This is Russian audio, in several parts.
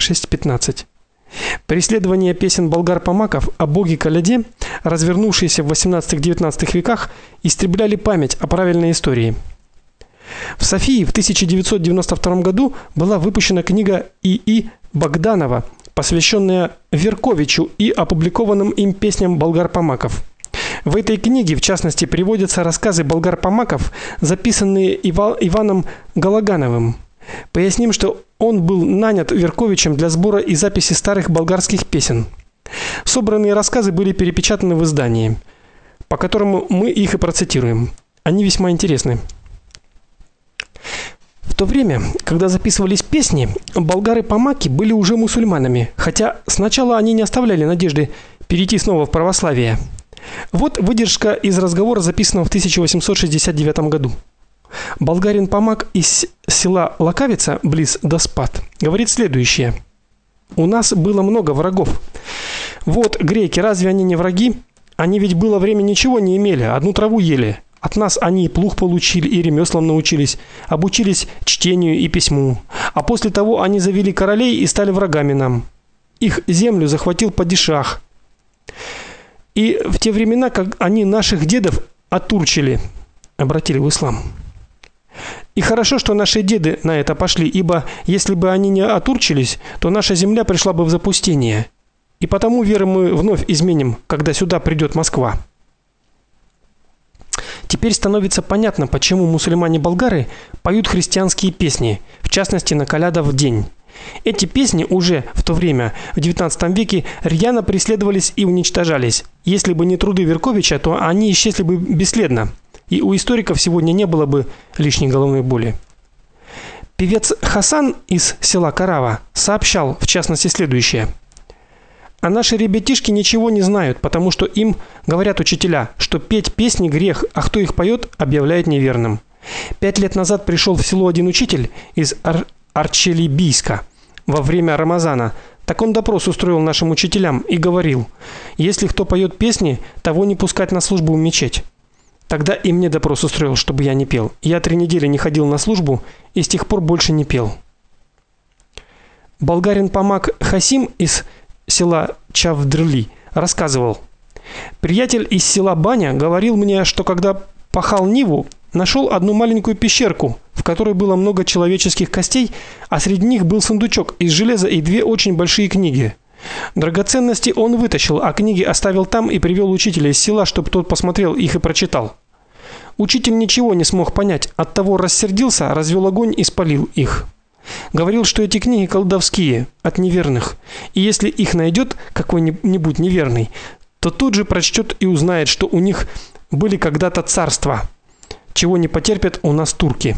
6.15. Преследование песен болгар-помаков о боге Каляде, развернувшиеся в 18-19 веках, истребляли память о правильной истории. В Софии в 1992 году была выпущена книга И.И. Богданова, посвященная Верковичу и опубликованным им песням болгар-помаков. В этой книге, в частности, приводятся рассказы болгар-помаков, записанные Ива Иваном Галагановым. Поясним, что он был нанят Верковичем для сбора и записи старых болгарских песен. Собранные рассказы были перепечатаны в издании, по которому мы их и процитируем. Они весьма интересны. В то время, когда записывались песни, болгары-помаки были уже мусульманами, хотя сначала они не оставляли надежды перейти снова в православие. Вот выдержка из разговора, записанного в 1869 году. Болгарин Помак из села Лакавица, близ Доспат, говорит следующее: У нас было много врагов. Вот греки, разве они не враги? Они ведь было время ничего не имели, одну траву ели. От нас они и плуг получили, и ремеслам научились, обучились чтению и письму. А после того они завели королей и стали врагами нам. Их землю захватил падишах. И в те времена, как они наших дедов отурчили, обратили в ислам. И хорошо, что наши деды на это пошли, ибо если бы они не отурчились, то наша земля пришла бы в запустение. И потому веру мы вновь изменим, когда сюда придет Москва. Теперь становится понятно, почему мусульмане-болгары поют христианские песни, в частности на колядов день. Эти песни уже в то время, в XIX веке, рьяно преследовались и уничтожались. Если бы не труды Верковича, то они исчезли бы бесследно и у историков сегодня не было бы лишней головной боли. Певец Хасан из села Карава сообщал, в частности, следующее: а наши ребятишки ничего не знают, потому что им говорят учителя, что петь песни грех, а кто их поет, объявляет неверным. Пять лет назад пришел в село один учитель из Ар Арчелибийска во время Рамазана. Так он допрос устроил нашим учителям и говорил: "Если кто поет песни, того не пускать на службу в мечеть". Тогда и мне допрос устроил, чтобы я не пел. Я три недели не ходил на службу и с тех пор больше не пел. Болгарин Помак Хасим из села Чавдрли рассказывал: Приятель из села Баня говорил мне, что когда пахал Ниву, нашел одну маленькую пещерку, в которой было много человеческих костей, а среди них был сундучок из железа и две очень большие книги. Драгоценности он вытащил, а книги оставил там и привел учителя из села, чтобы тот посмотрел их и прочитал. Учитель ничего не смог понять, оттого рассердился, развел огонь и спалил их. Говорил, что эти книги колдовские, от неверных. И если их найдет какой-нибудь неверный, то тут же прочтет и узнает, что у них были когда-то царства, чего не потерпят у нас турки.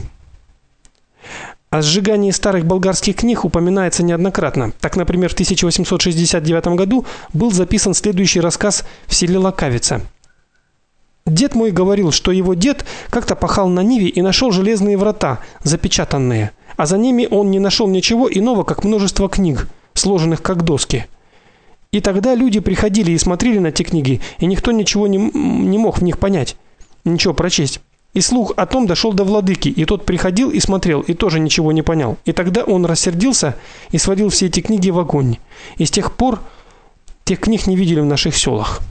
О сжигании старых болгарских книг упоминается неоднократно. Так, например, в 1869 году был записан следующий рассказ в селе Лакавица. Дед мой говорил, что его дед как-то пахал на Ниве и нашел железные врата, запечатанные, а за ними он не нашел ничего иного, как множество книг, сложенных как доски. И тогда люди приходили и смотрели на эти книги, и никто ничего не не мог в них понять, ничего прочесть. И слух о том дошел до владыки, и тот приходил и смотрел, и тоже ничего не понял. И тогда он рассердился и сводил все эти книги в огонь. И с тех пор тех книг не видели в наших селах.